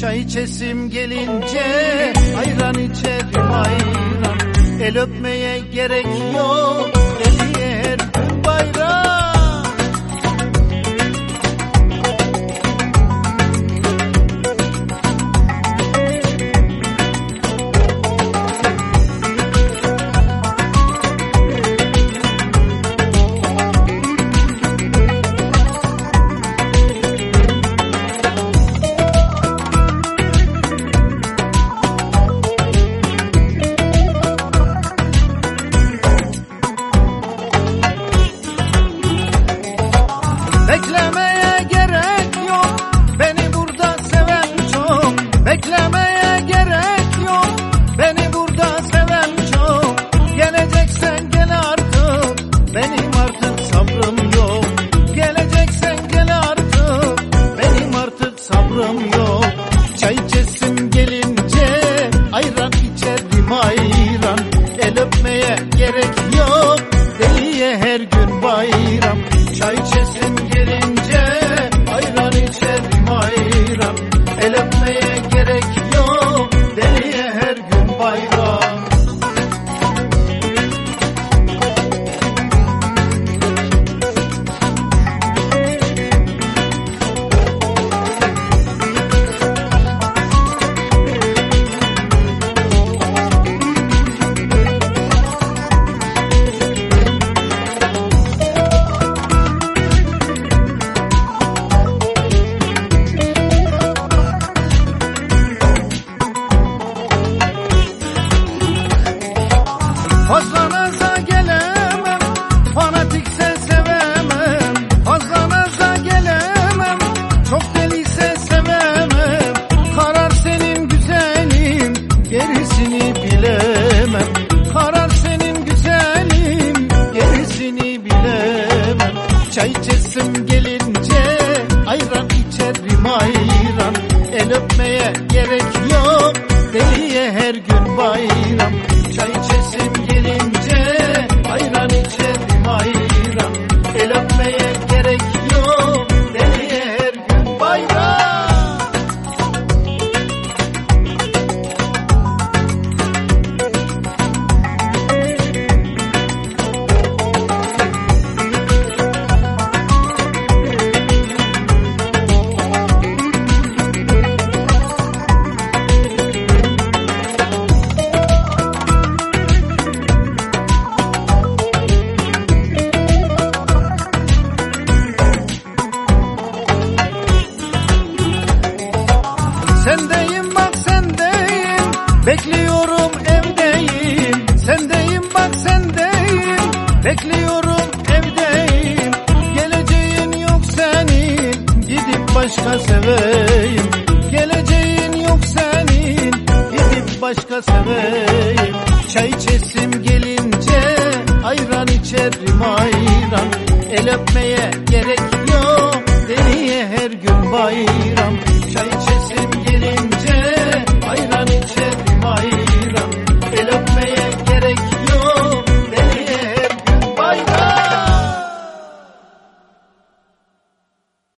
Çay içesim gelince ayran içerim ayran. El öpmeye gerek yok bayram Çay içesim El öpmeye gerek yok. Deliye her gün bayram Bekliyorum evdeyim. Sendeyim bak sendeyim. Bekliyorum evdeyim. Geleceğin yok senin. Gidip başka seveyim. Geleceğin yok senin. Gidip başka seveyim. Çay içesim gelince Ayran içerim ayran. El öpmeye gerek yok. Deliye her gün bayram